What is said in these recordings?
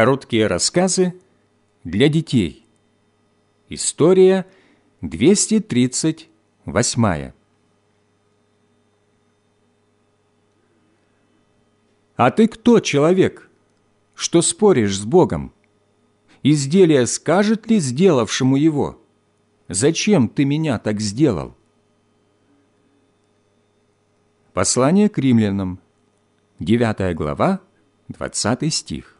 Короткие рассказы для детей. История 238. А ты кто, человек, что споришь с Богом? Изделие скажет ли сделавшему его? Зачем ты меня так сделал? Послание к римлянам, 9 глава, 20 стих.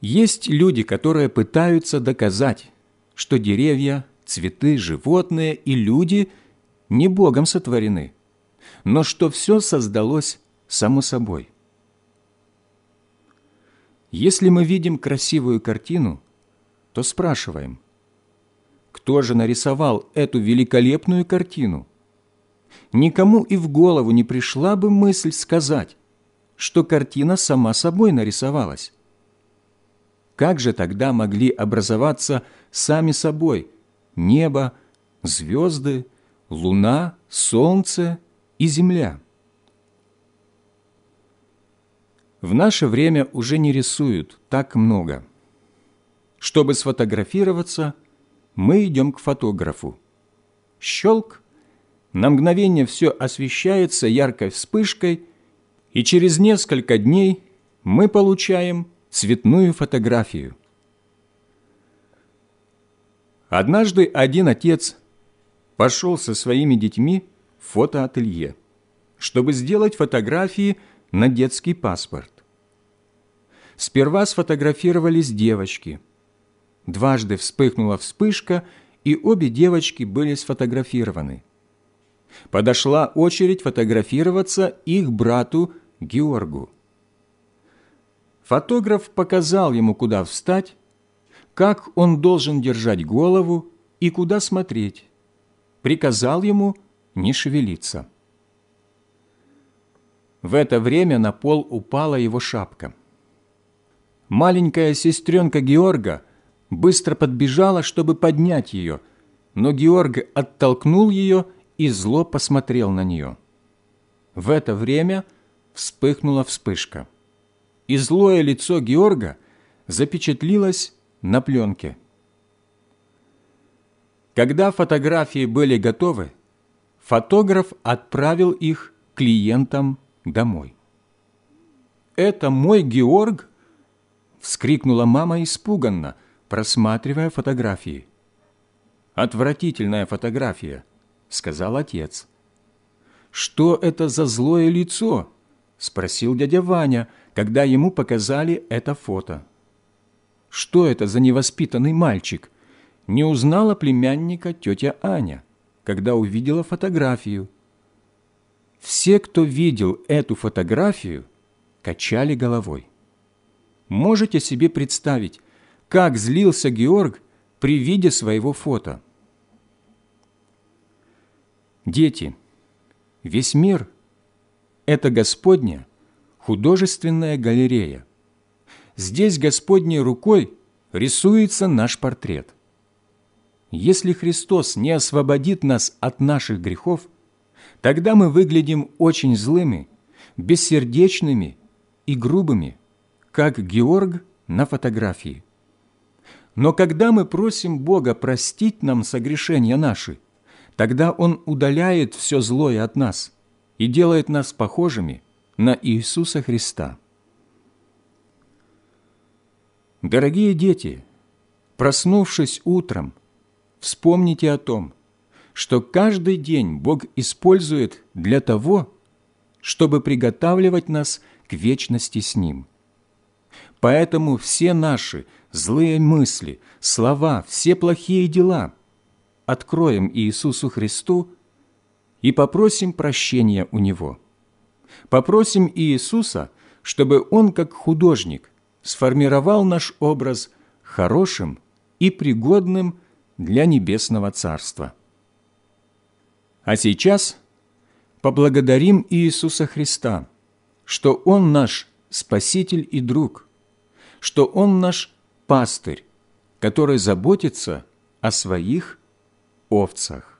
Есть люди, которые пытаются доказать, что деревья, цветы, животные и люди не Богом сотворены, но что все создалось само собой. Если мы видим красивую картину, то спрашиваем, кто же нарисовал эту великолепную картину? Никому и в голову не пришла бы мысль сказать, что картина сама собой нарисовалась. Как же тогда могли образоваться сами собой небо, звезды, луна, солнце и земля? В наше время уже не рисуют так много. Чтобы сфотографироваться, мы идем к фотографу. Щелк, на мгновение все освещается яркой вспышкой, и через несколько дней мы получаем цветную фотографию. Однажды один отец пошел со своими детьми в фотоателье, чтобы сделать фотографии на детский паспорт. Сперва сфотографировались девочки. Дважды вспыхнула вспышка, и обе девочки были сфотографированы. Подошла очередь фотографироваться их брату Георгу. Фотограф показал ему, куда встать, как он должен держать голову и куда смотреть. Приказал ему не шевелиться. В это время на пол упала его шапка. Маленькая сестренка Георга быстро подбежала, чтобы поднять ее, но Георг оттолкнул ее и зло посмотрел на нее. В это время вспыхнула вспышка и злое лицо Георга запечатлилось на пленке. Когда фотографии были готовы, фотограф отправил их клиентам домой. «Это мой Георг?» – вскрикнула мама испуганно, просматривая фотографии. «Отвратительная фотография», – сказал отец. «Что это за злое лицо?» – спросил дядя Ваня – когда ему показали это фото. Что это за невоспитанный мальчик? Не узнала племянника тетя Аня, когда увидела фотографию. Все, кто видел эту фотографию, качали головой. Можете себе представить, как злился Георг при виде своего фото? Дети, весь мир – это Господня художественная галерея. Здесь Господней рукой рисуется наш портрет. Если Христос не освободит нас от наших грехов, тогда мы выглядим очень злыми, бессердечными и грубыми, как Георг на фотографии. Но когда мы просим Бога простить нам согрешения наши, тогда Он удаляет все злое от нас и делает нас похожими на Иисуса Христа. Дорогие дети, проснувшись утром, вспомните о том, что каждый день Бог использует для того, чтобы приготавливать нас к вечности с Ним. Поэтому все наши злые мысли, слова, все плохие дела откроем Иисусу Христу и попросим прощения у Него. Попросим Иисуса, чтобы Он, как художник, сформировал наш образ хорошим и пригодным для Небесного Царства. А сейчас поблагодарим Иисуса Христа, что Он наш Спаситель и друг, что Он наш пастырь, который заботится о своих овцах.